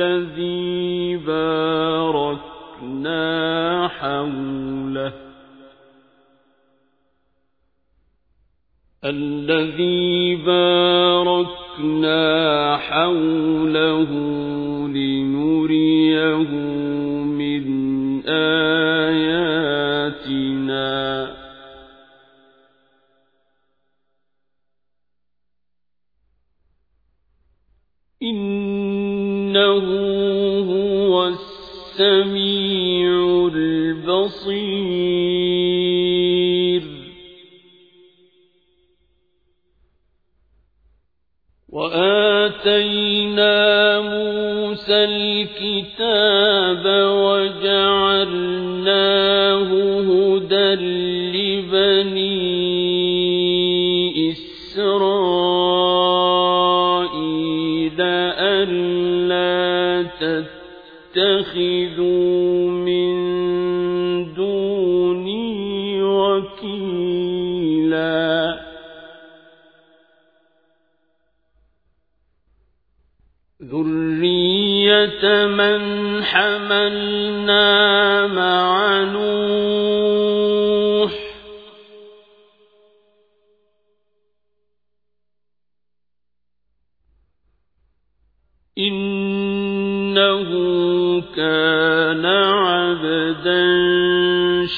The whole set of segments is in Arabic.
الذي باركنا حوله. الذي باركنا حوله لنريه من آياتنا السميع البصير. وآتينا موسى الكتاب وجعلناه هدى لبني إسرائيل ألا تتخذوا من دوني وكيلا. ذرية من حملنا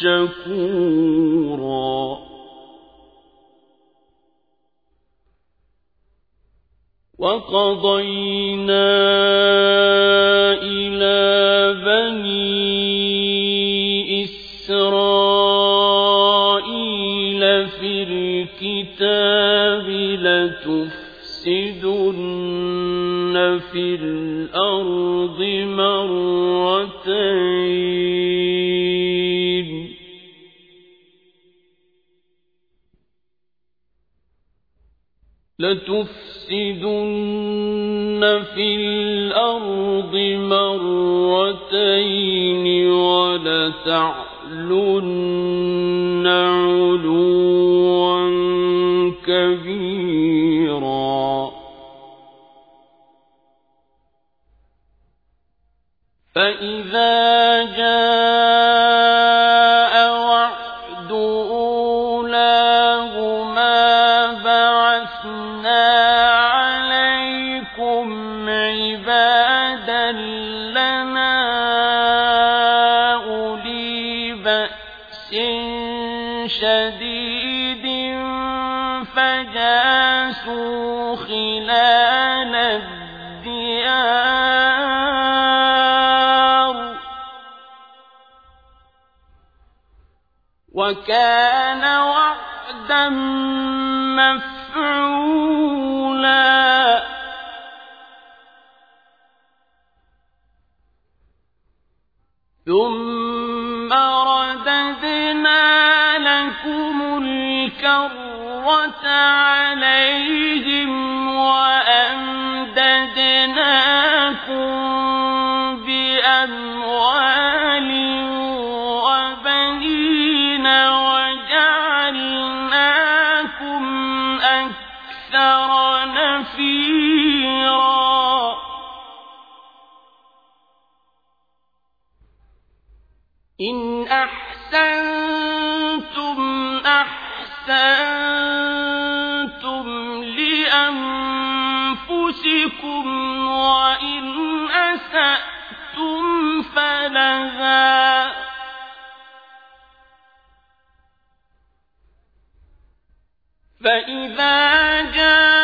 شكورا. وقضينا إلى بني إسرائيل في الكتاب لتفسدن في الأرض مرتين. لتفسدن في الأرض مرتين ولتعلن علوا كبيرا. فإذا خلال الديار وكان وعدا مفعولا ثم رددنا لكم الكرة عليهم وأمددناكم بأموال وبنين وجعلناكم أكثر نفيرا إن أحسنتم أحسنتم أسأتم فلها فإذا جاء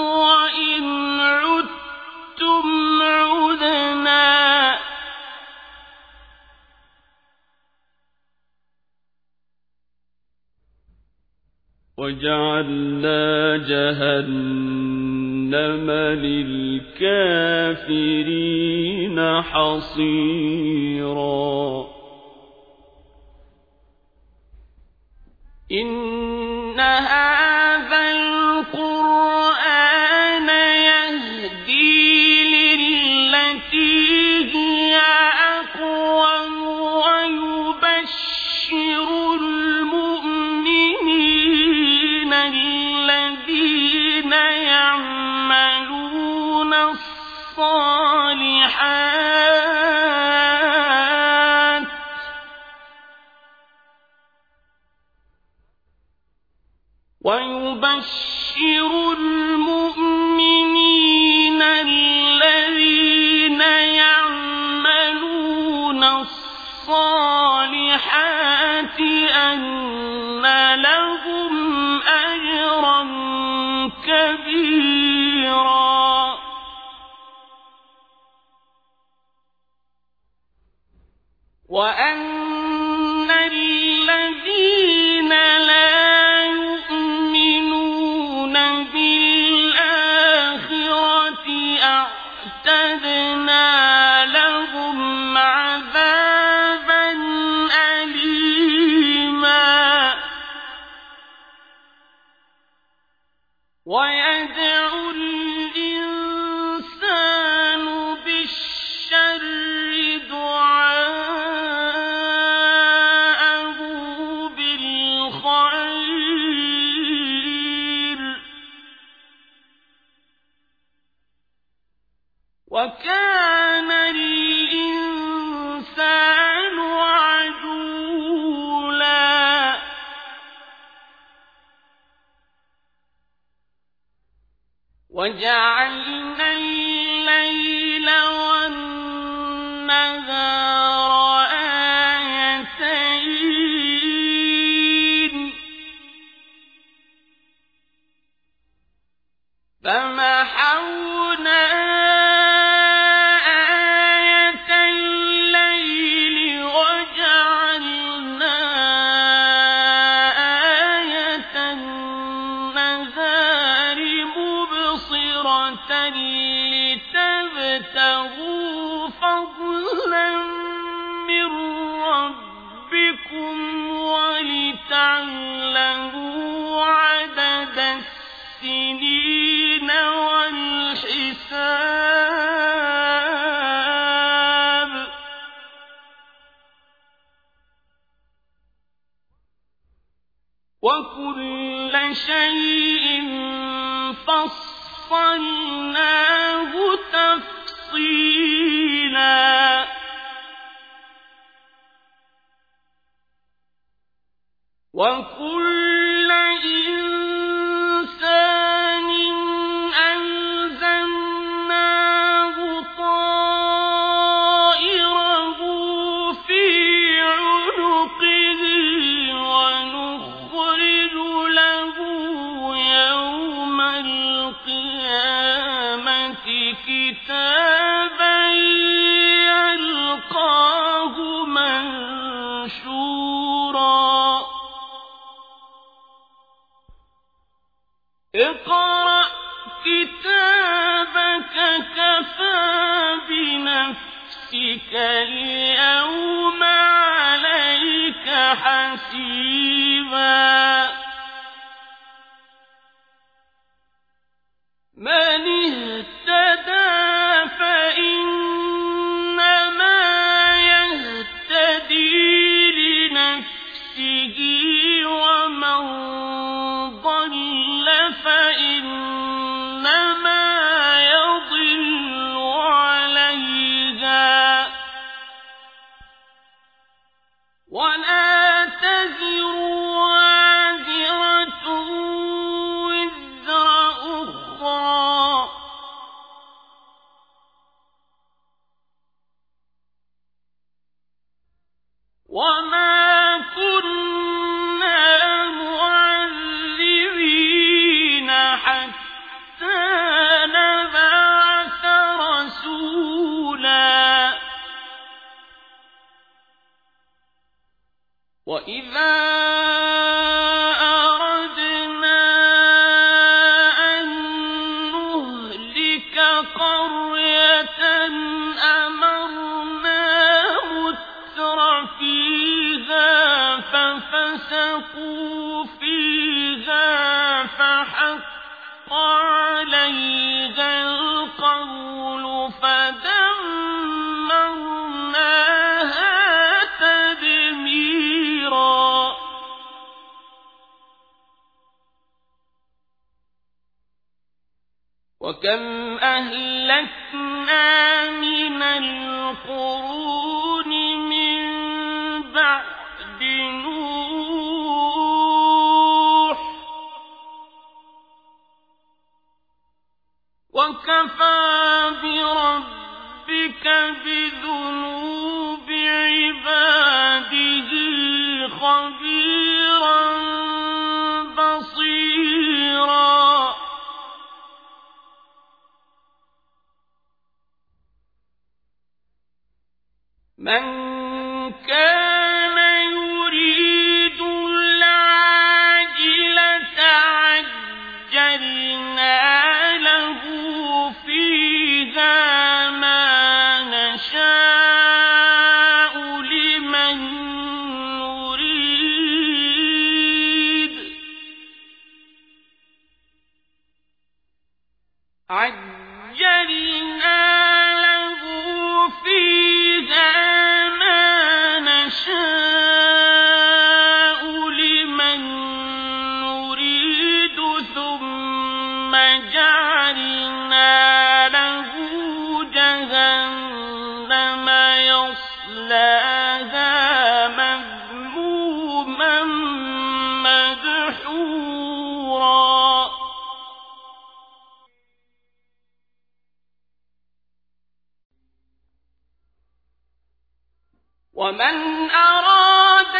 وإن عدتم عدنا. وجعلنا جهنم للكافرين حصيرا. إن هذا الصالحات. ويبشر السنين والحساب وكل شيء فصلناه تفصيلا وكل بنفسك اليوم عليك حسيبا. من اهتدى وَإِذَا كم أهلكنا من القرون من بعد نوح وكفى بربك من ومن أراد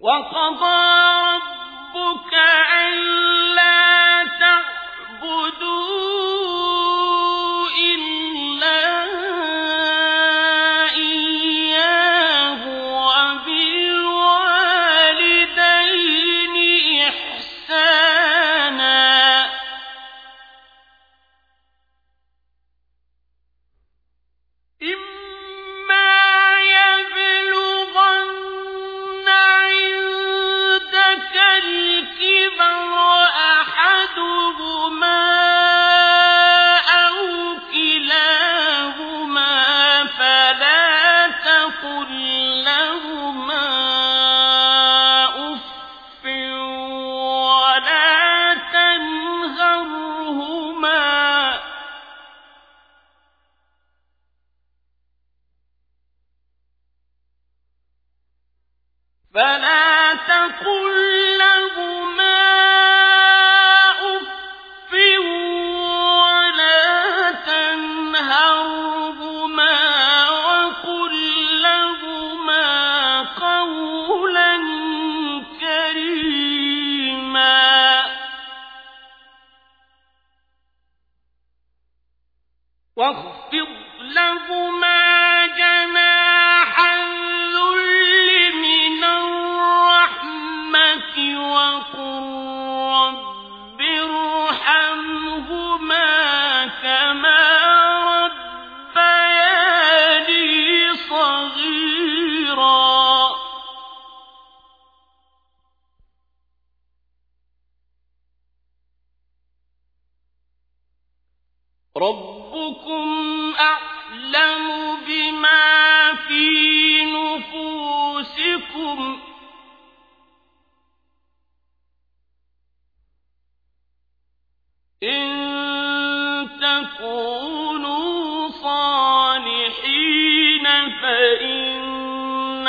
وقضى ربك ألا تعبدون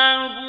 فإنه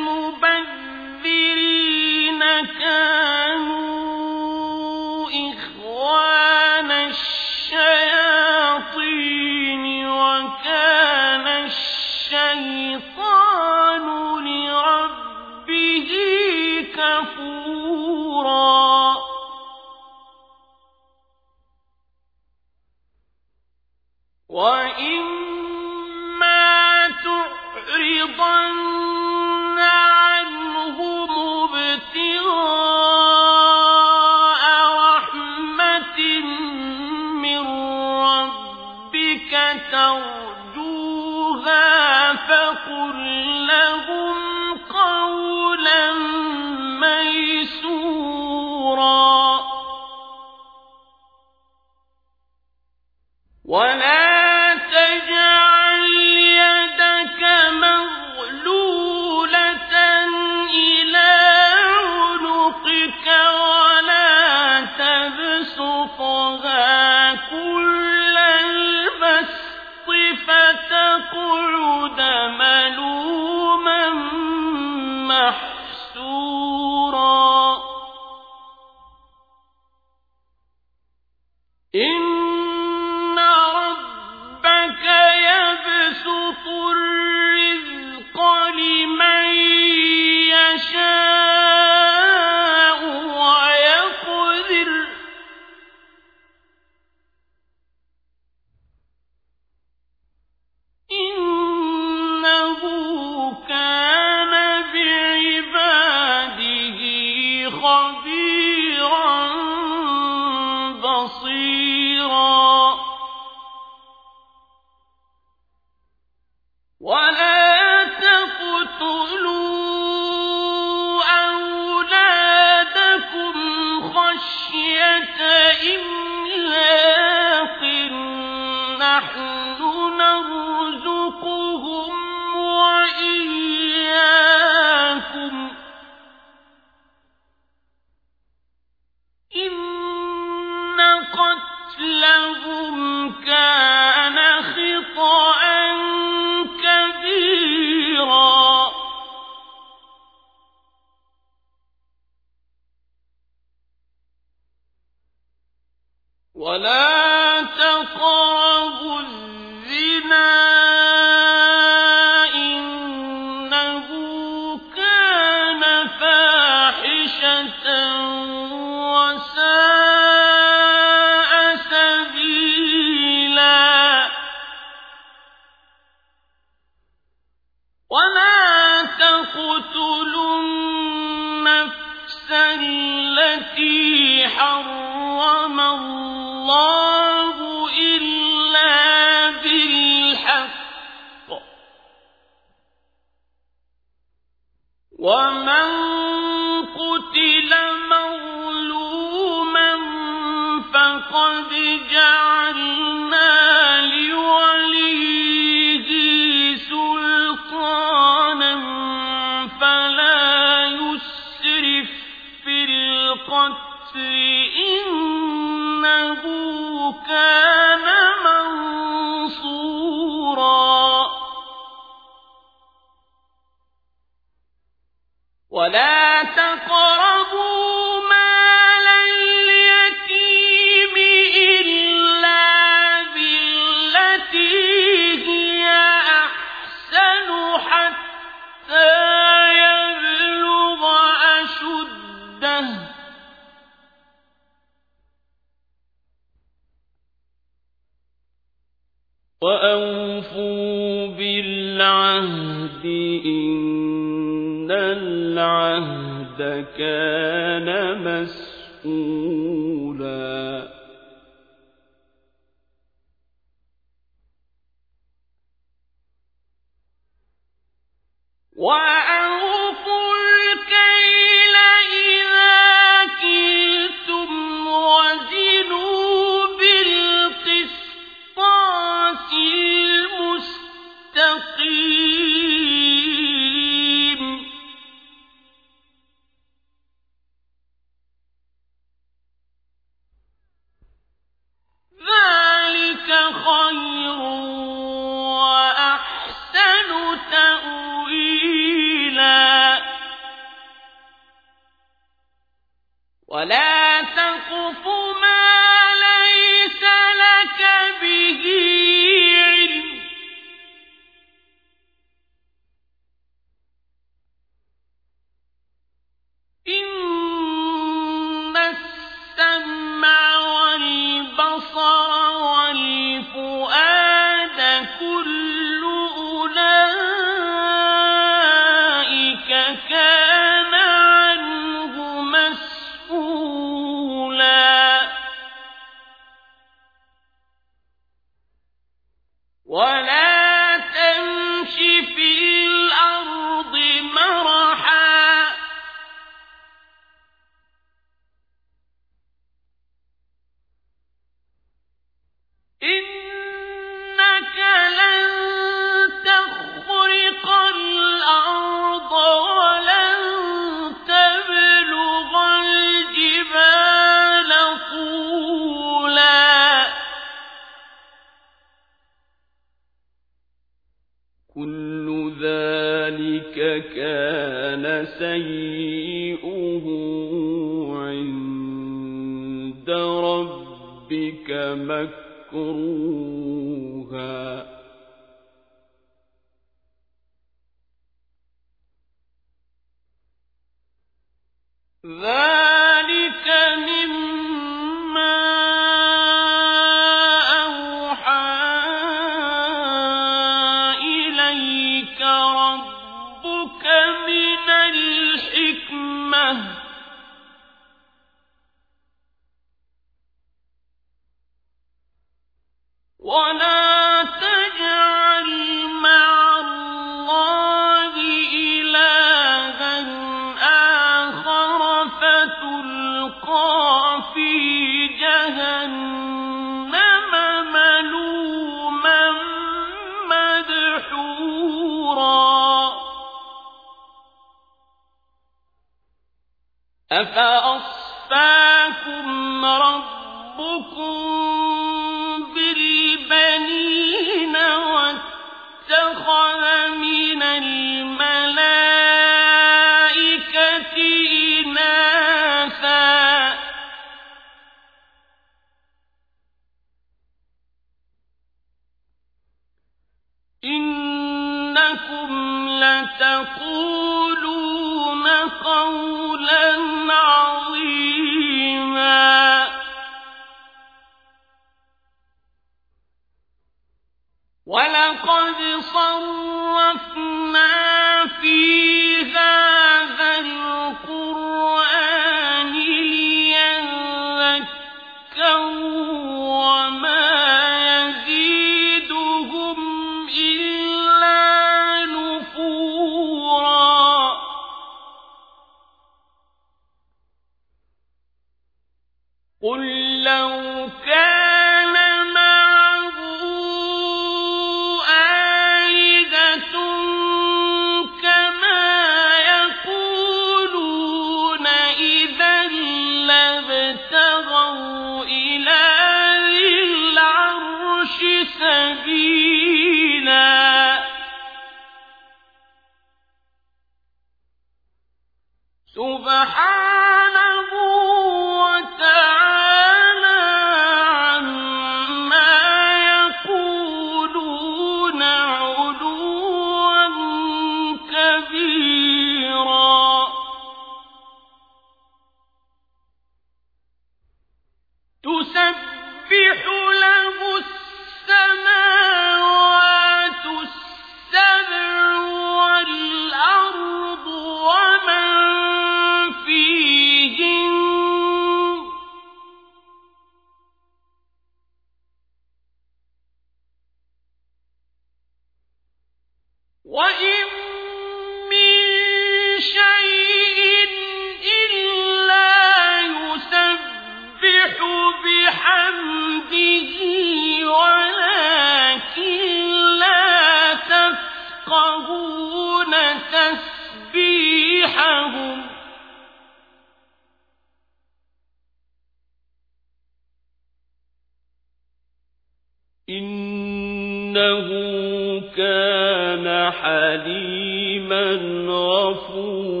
غفور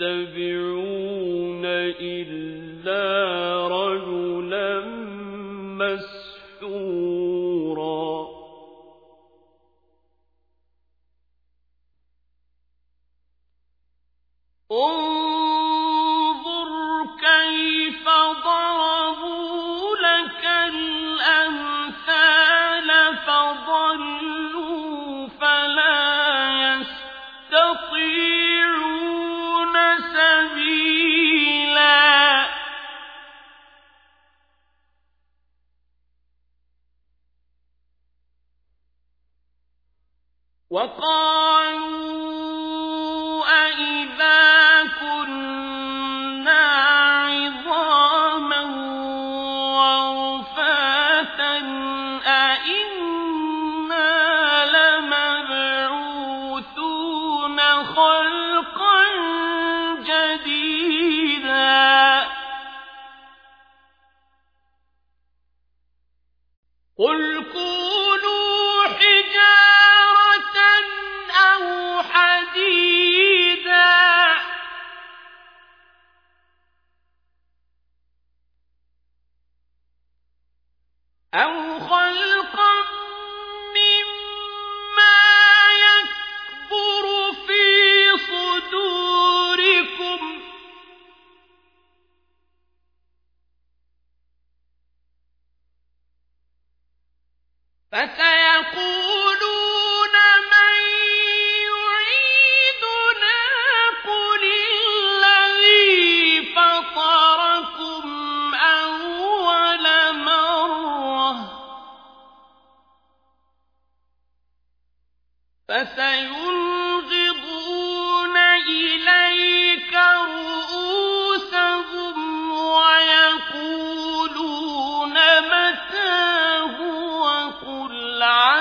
يتبعون إلا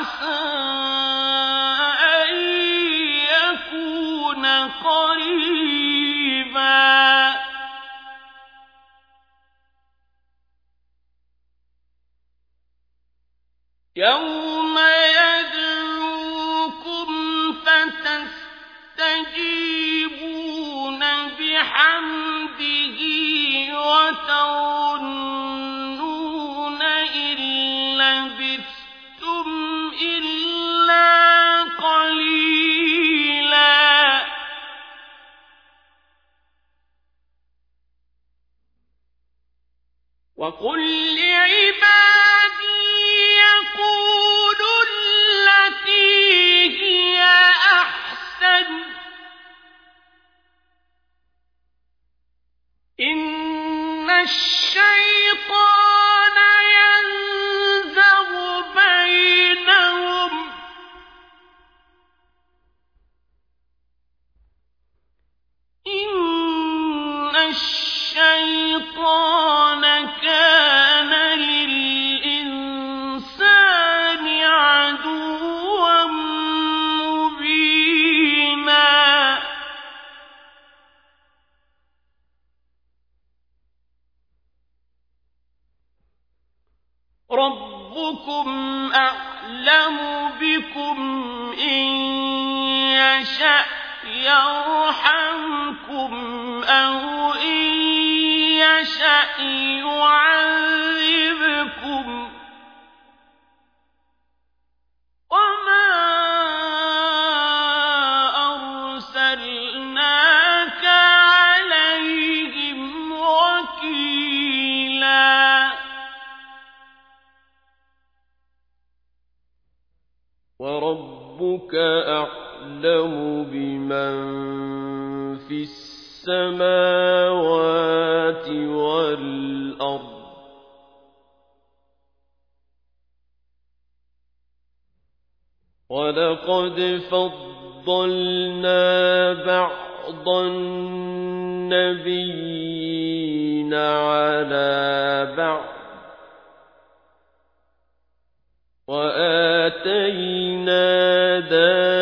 عَسَىٰ ولقد فضلنا بعض النبيين على بعض وآتينا دار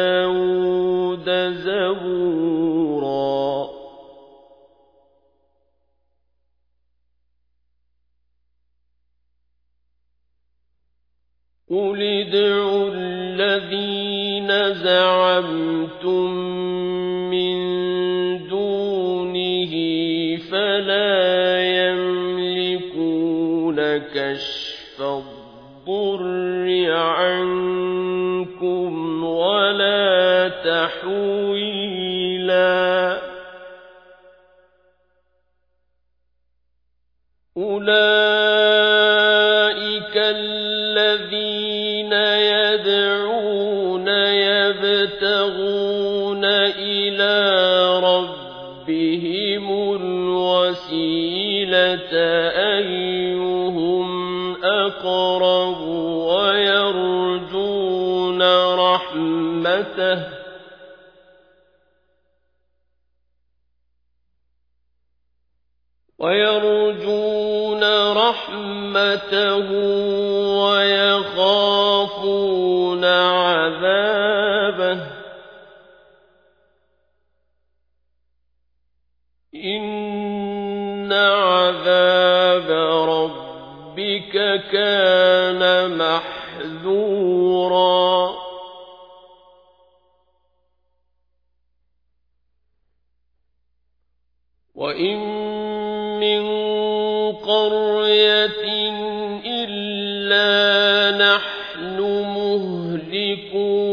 دَعَوْتُم مِّن دُونِهِ فَلَا يَمْلِكُونَ كَشْفَ الضُّرِّ عَنكُمْ وَلَا تَحْوِيلًا أولئك الوسيلة أيهم أقرب ويرجون رحمته ويرجون رحمته كان محذورا. وإن من قرية إلا نحن مهلكوها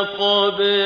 قبل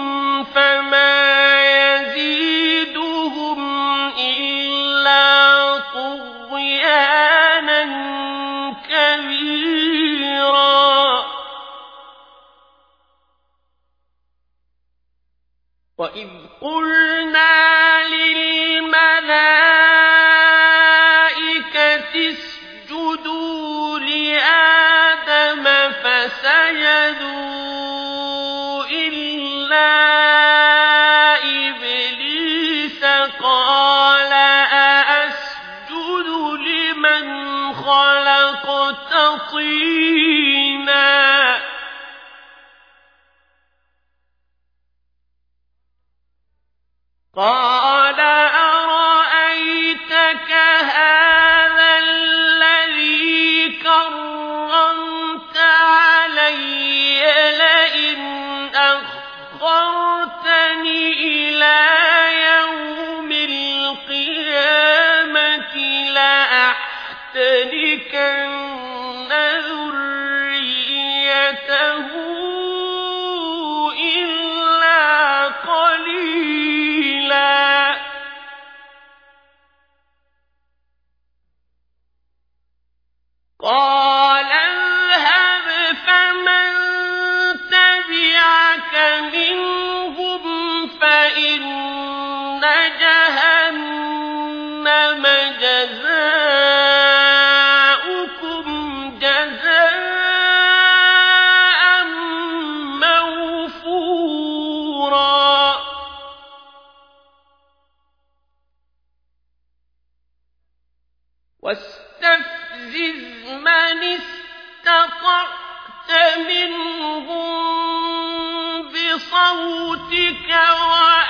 منهم بصوتك وأجلب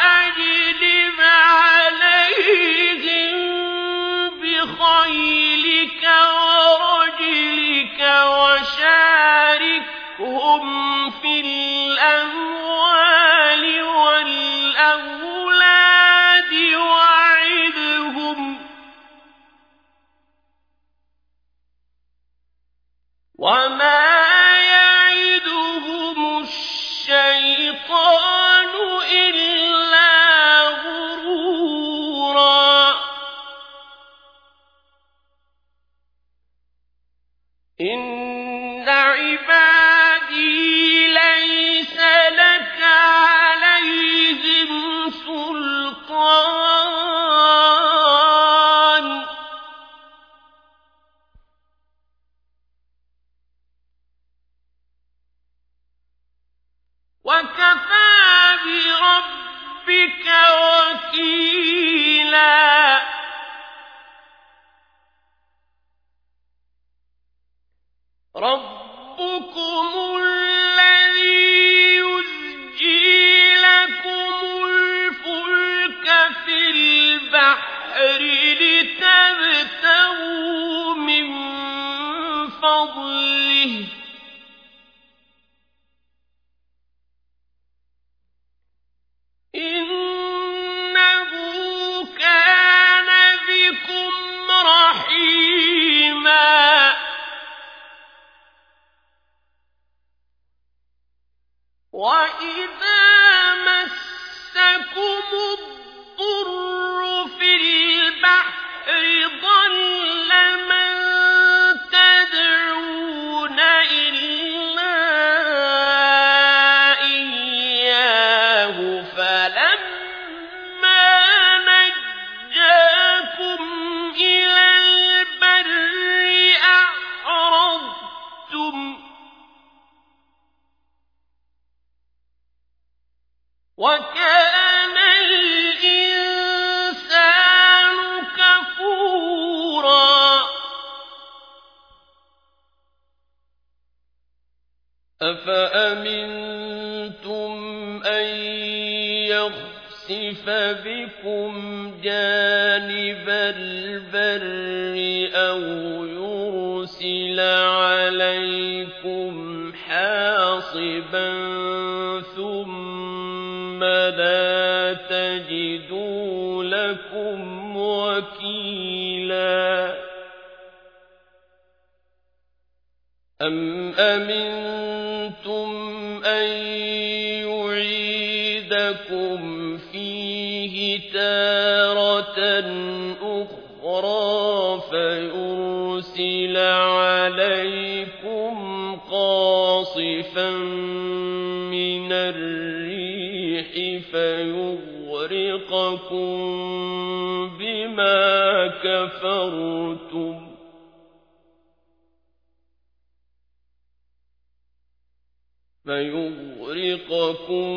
أخذكم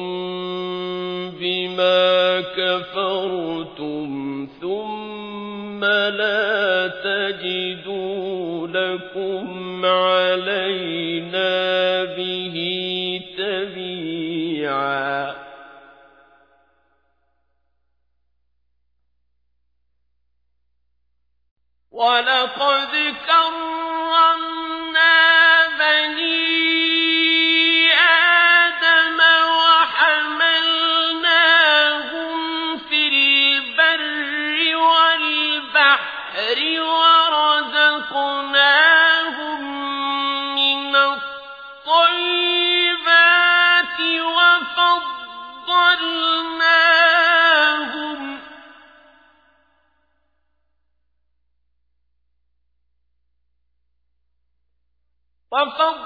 بما كفرتم ثم لا تجدوا لكم عليه وفضل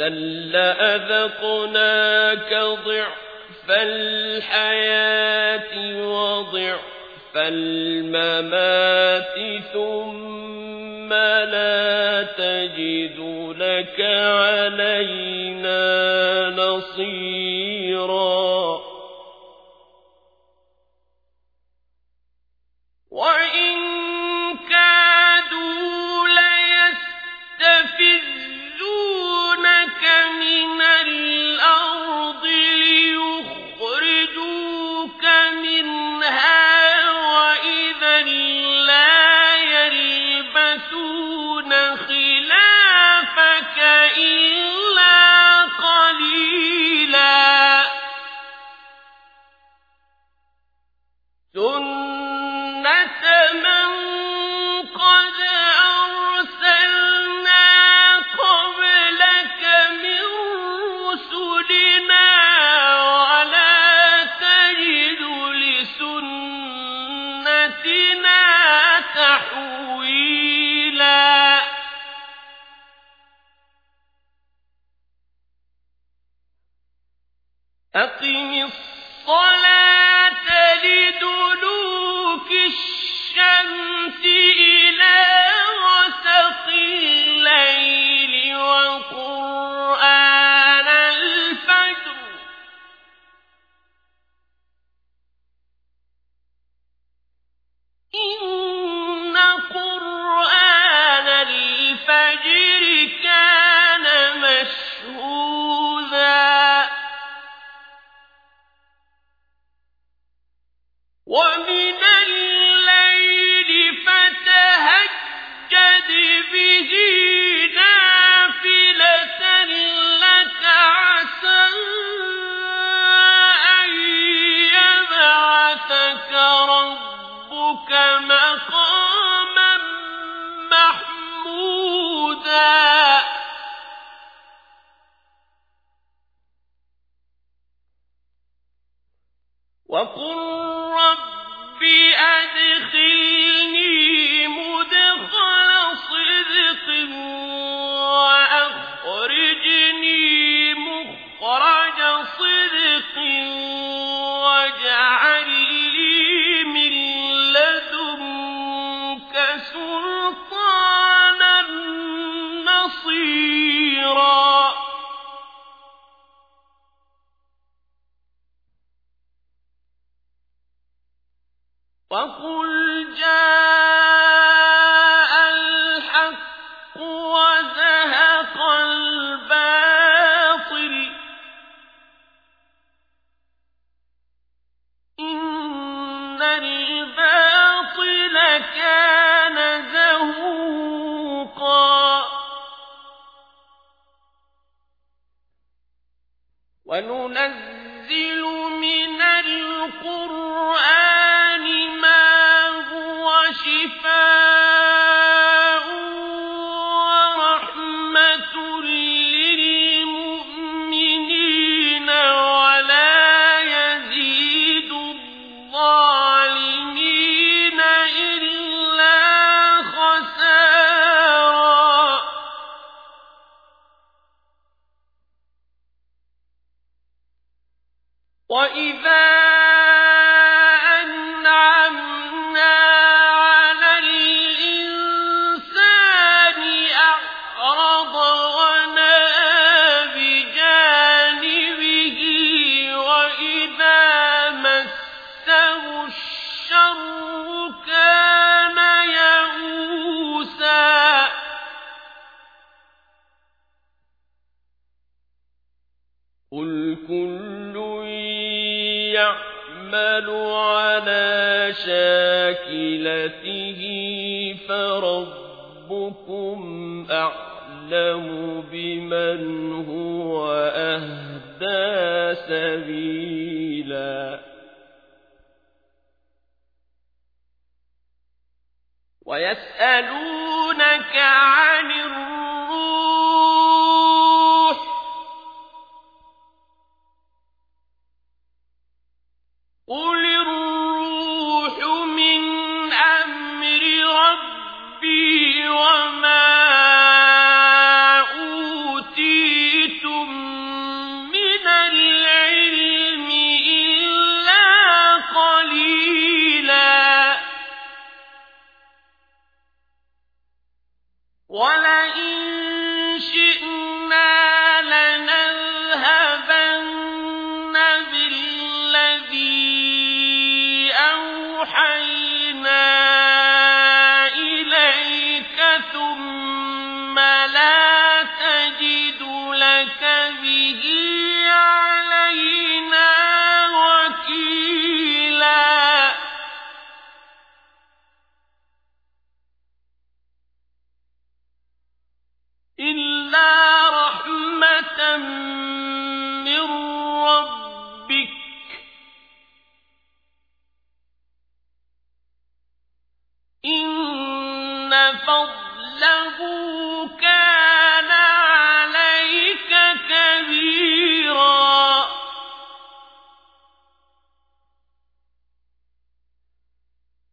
إذا لأذقناك ضعف الحياة وضعف الممات ثم ثُمَّ لَا تَجِدُ لَكَ عَلَيْنَا نَصِيرًا ومن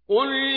قل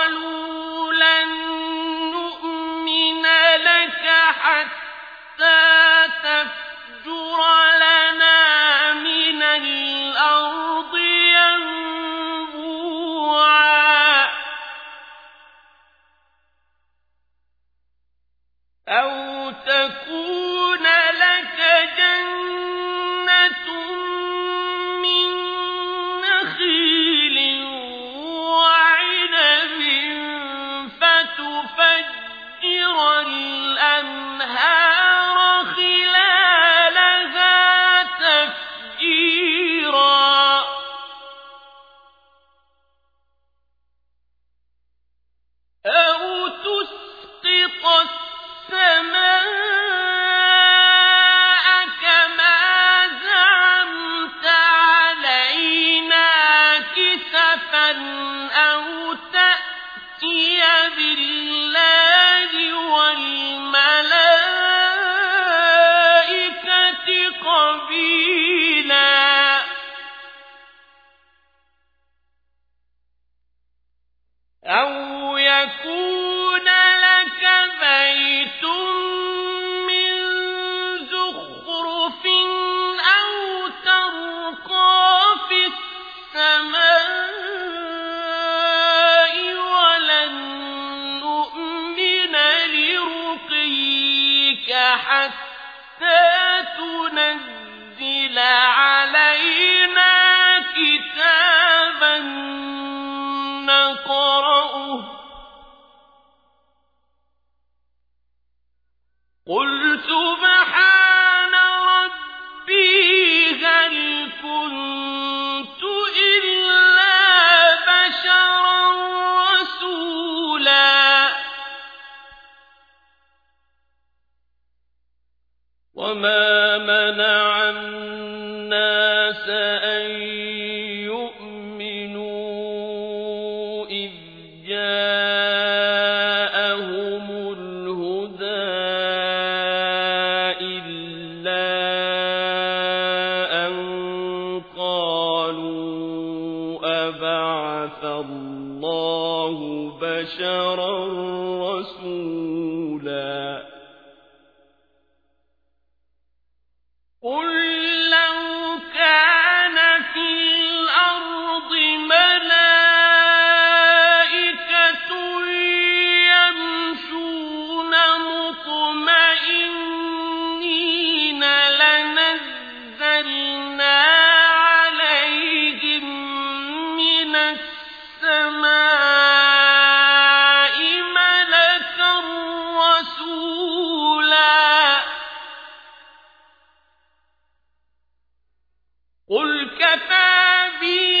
يأتي بالله قل كفى بي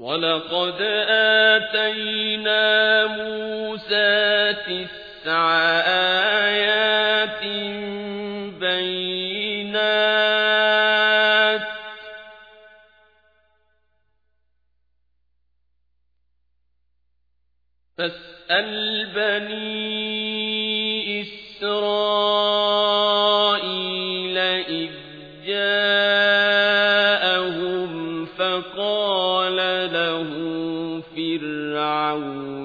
ولقد آتينا موسى تسع آيات بينات فاسأل بني Merci.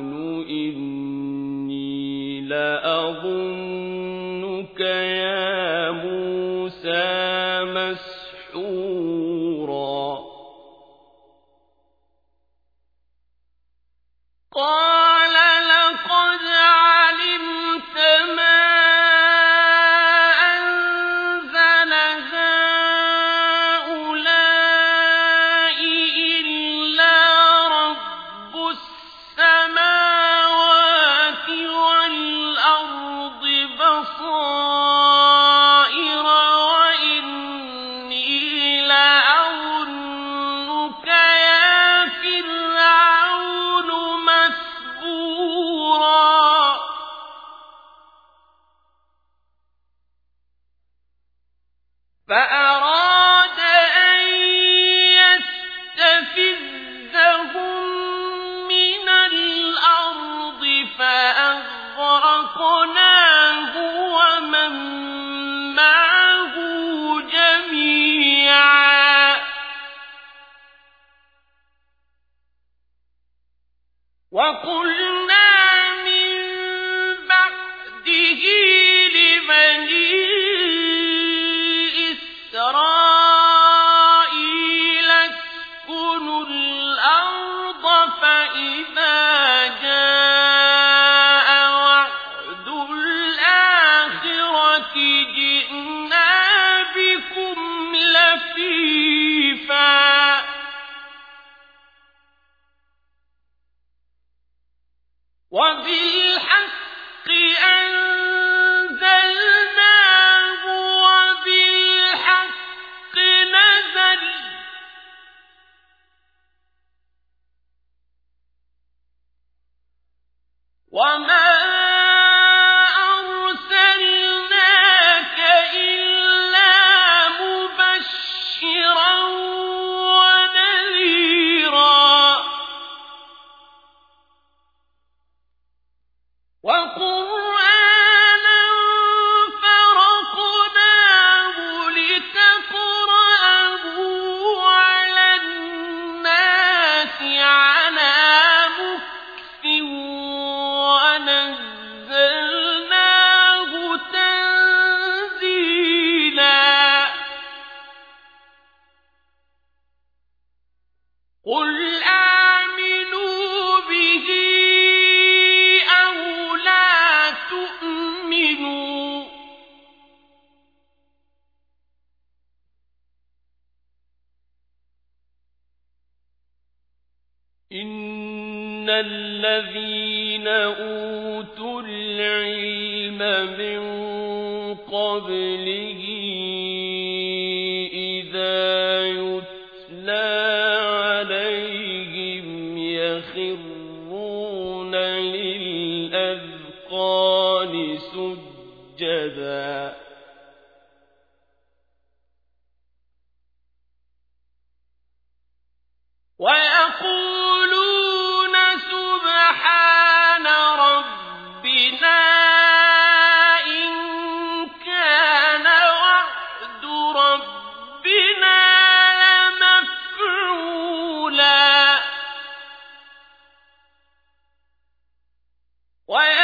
ويخرون